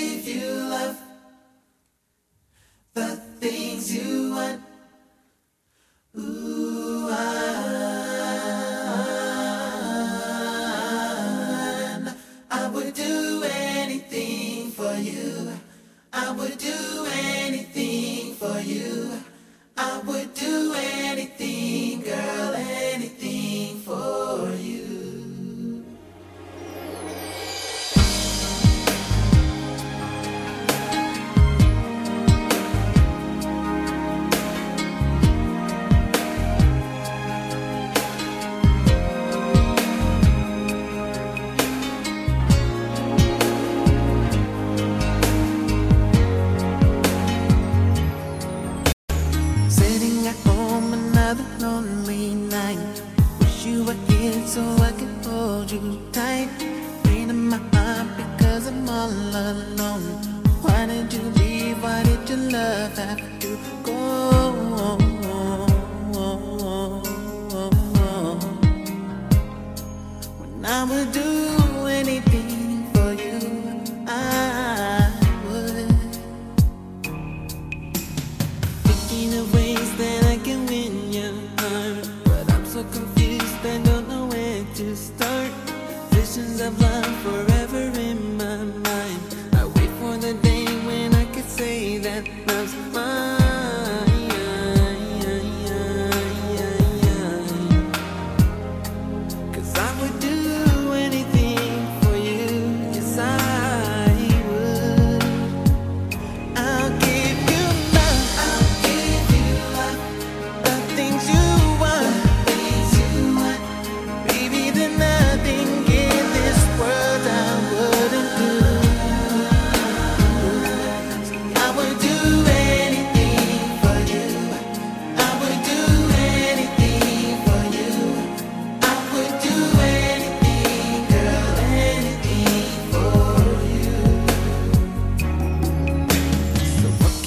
give you love, the things you want. Ooh, I, I would do anything for you. I would do anything. hold you tight. Pain in my heart because I'm all alone. Why did you leave? Why did your love have to go? When I would do anything for you, I would. Thinking of forever.